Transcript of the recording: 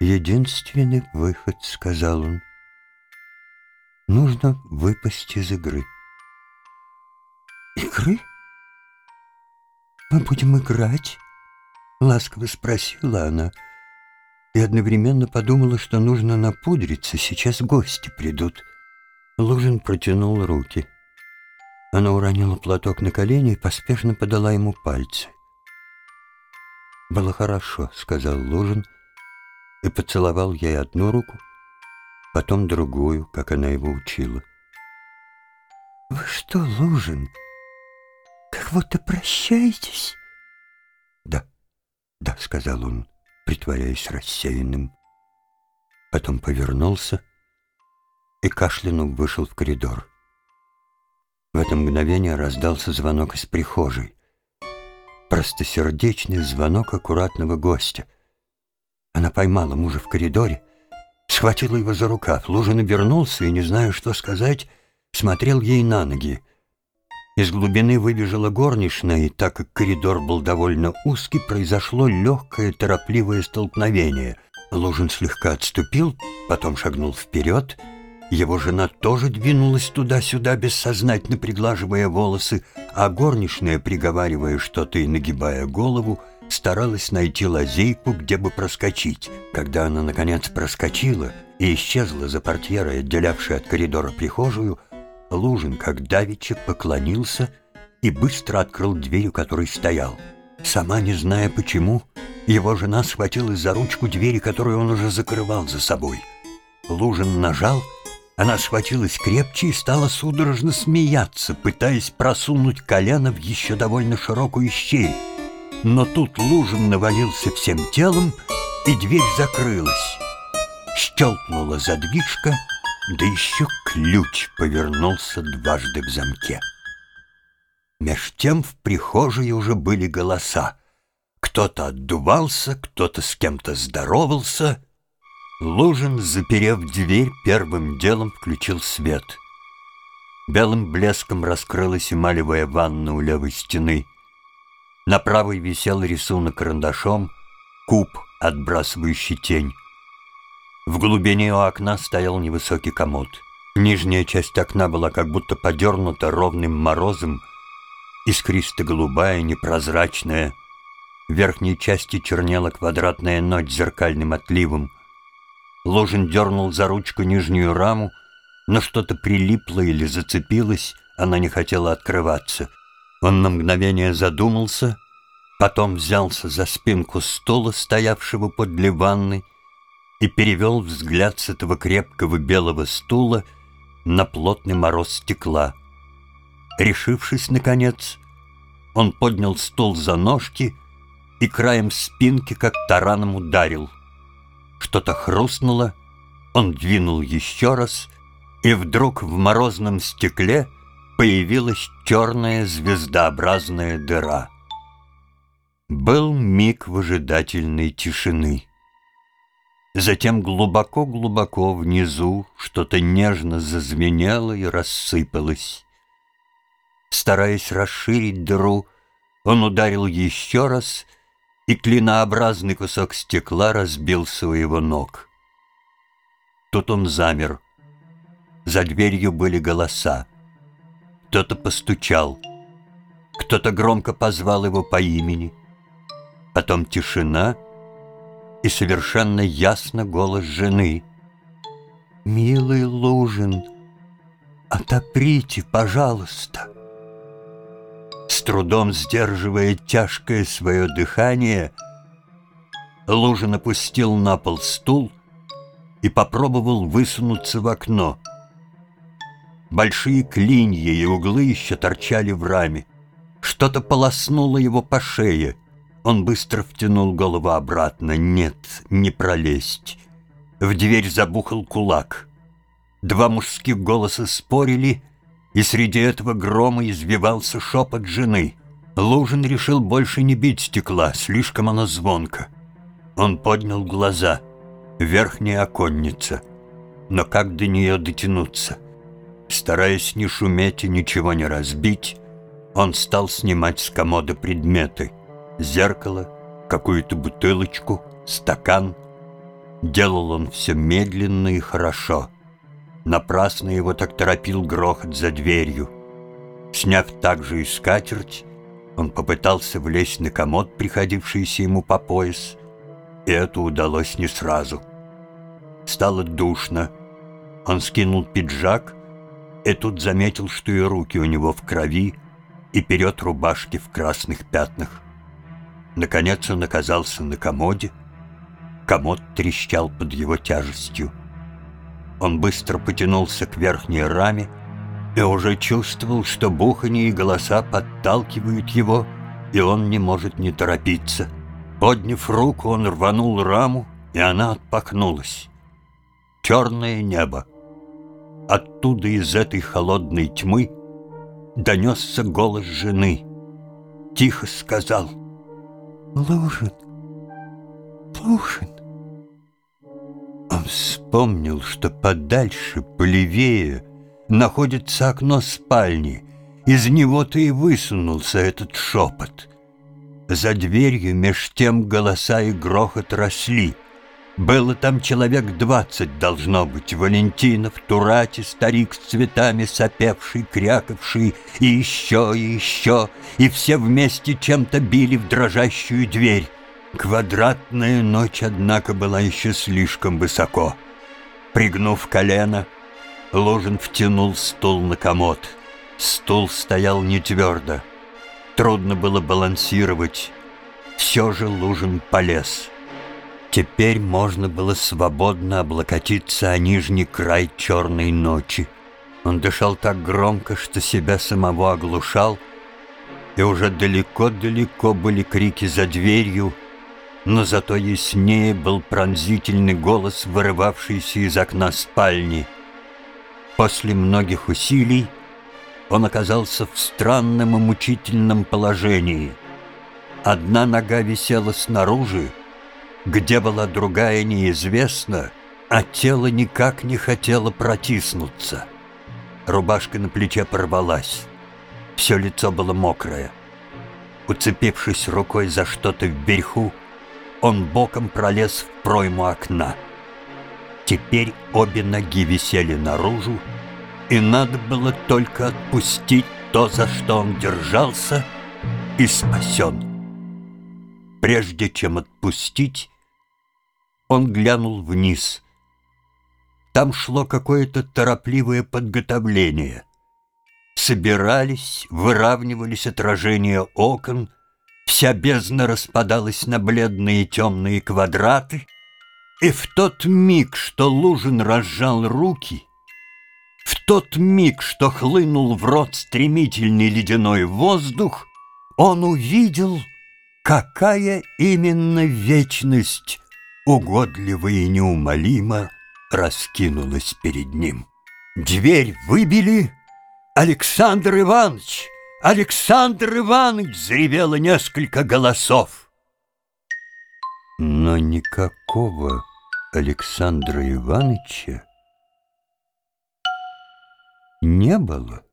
«Единственный выход», — сказал он. «Нужно выпасть из игры». «Игры? Мы будем играть?» — ласково спросила она и одновременно подумала, что нужно напудриться, сейчас гости придут. Лужин протянул руки. Она уронила платок на колени и поспешно подала ему пальцы. «Было хорошо», — сказал Лужин, и поцеловал ей одну руку, потом другую, как она его учила. «Вы что, Лужин, как будто прощаетесь?» «Да, да», — сказал он, притворяясь рассеянным. Потом повернулся и, кашлянув, вышел в коридор. В это мгновение раздался звонок из прихожей. Простосердечный звонок аккуратного гостя. Она поймала мужа в коридоре, схватила его за рукав. Лужин обернулся и, не зная, что сказать, смотрел ей на ноги. Из глубины выбежала горничная, и так как коридор был довольно узкий, произошло легкое торопливое столкновение. Лужин слегка отступил, потом шагнул вперед. Его жена тоже двинулась туда-сюда, бессознательно приглаживая волосы, а горничная, приговаривая что-то и нагибая голову, старалась найти лазейку, где бы проскочить. Когда она, наконец, проскочила и исчезла за портьерой, отделявшей от коридора прихожую, Лужин, как давеча, поклонился и быстро открыл дверь, у которой стоял. Сама не зная почему, его жена схватилась за ручку двери, которую он уже закрывал за собой. Лужин нажал, она схватилась крепче и стала судорожно смеяться, пытаясь просунуть колено в еще довольно широкую щель. Но тут Лужин навалился всем телом, и дверь закрылась. Щелкнула задвижка — да еще ключ повернулся дважды в замке. Меж тем в прихожей уже были голоса. Кто-то отдувался, кто-то с кем-то здоровался. Лужин, заперев дверь, первым делом включил свет. Белым блеском раскрылась эмалевая ванна у левой стены. На правой висел рисунок карандашом, куб, отбрасывающий тень. В глубине у окна стоял невысокий комод. Нижняя часть окна была как будто подернута ровным морозом, искристо-голубая, непрозрачная. В верхней части чернела квадратная ночь зеркальным отливом. Ложин дернул за ручку нижнюю раму, но что-то прилипло или зацепилось, она не хотела открываться. Он на мгновение задумался, потом взялся за спинку стула, стоявшего подле ванны, и перевел взгляд с этого крепкого белого стула на плотный мороз стекла. Решившись, наконец, он поднял стул за ножки и краем спинки, как тараном, ударил. Что-то хрустнуло, он двинул еще раз, и вдруг в морозном стекле появилась черная звездообразная дыра. Был миг выжидательной тишины. Затем глубоко-глубоко внизу что-то нежно зазвенело и рассыпалось. Стараясь расширить дыру, он ударил еще раз, и клинообразный кусок стекла разбился у его ног. Тут он замер. За дверью были голоса. Кто-то постучал. Кто-то громко позвал его по имени. Потом тишина — и совершенно ясно голос жены. «Милый Лужин, отоприте, пожалуйста!» С трудом сдерживая тяжкое свое дыхание, Лужин опустил на пол стул и попробовал высунуться в окно. Большие клинья и углы еще торчали в раме. Что-то полоснуло его по шее — он быстро втянул голову обратно. Нет, не пролезть. В дверь забухал кулак. Два мужских голоса спорили, и среди этого грома извивался шепот жены. Лужин решил больше не бить стекла, слишком оно звонко. Он поднял глаза. Верхняя оконница. Но как до нее дотянуться? Стараясь не шуметь и ничего не разбить, он стал снимать с комода предметы — зеркало, какую-то бутылочку, стакан. Делал он все медленно и хорошо. Напрасно его так торопил грохот за дверью. Сняв также и скатерть, он попытался влезть на комод, приходившийся ему по пояс, и это удалось не сразу. Стало душно. Он скинул пиджак, и тут заметил, что и руки у него в крови, и вперед рубашки в красных пятнах. Наконец он оказался на комоде. Комод трещал под его тяжестью. Он быстро потянулся к верхней раме и уже чувствовал, что бухание и голоса подталкивают его, и он не может не торопиться. Подняв руку, он рванул раму, и она отпахнулась. Черное небо. Оттуда из этой холодной тьмы донесся голос жены. Тихо сказал — Лужин, Лужин. Он вспомнил, что подальше, полевее, находится окно спальни. Из него-то и высунулся этот шепот. За дверью меж тем голоса и грохот росли — было там человек двадцать, должно быть, Валентинов, Турати, старик с цветами, сопевший, крякавший, и еще, и еще, и все вместе чем-то били в дрожащую дверь. Квадратная ночь, однако, была еще слишком высоко. Пригнув колено, Лужин втянул стул на комод. Стул стоял не твердо. Трудно было балансировать. Все же Лужин полез. Теперь можно было свободно облокотиться о нижний край черной ночи. Он дышал так громко, что себя самого оглушал, и уже далеко-далеко были крики за дверью, но зато яснее был пронзительный голос, вырывавшийся из окна спальни. После многих усилий он оказался в странном и мучительном положении. Одна нога висела снаружи, где была другая, неизвестно, а тело никак не хотело протиснуться. Рубашка на плече порвалась. Все лицо было мокрое. Уцепившись рукой за что-то вверху, он боком пролез в пройму окна. Теперь обе ноги висели наружу, и надо было только отпустить то, за что он держался, и спасен. Прежде чем отпустить, он глянул вниз. Там шло какое-то торопливое подготовление. Собирались, выравнивались отражения окон, вся бездна распадалась на бледные темные квадраты, и в тот миг, что Лужин разжал руки, в тот миг, что хлынул в рот стремительный ледяной воздух, он увидел, какая именно вечность угодливо и неумолимо раскинулась перед ним. Дверь выбили. «Александр Иванович! Александр Иванович!» заревело несколько голосов. Но никакого Александра Ивановича не было.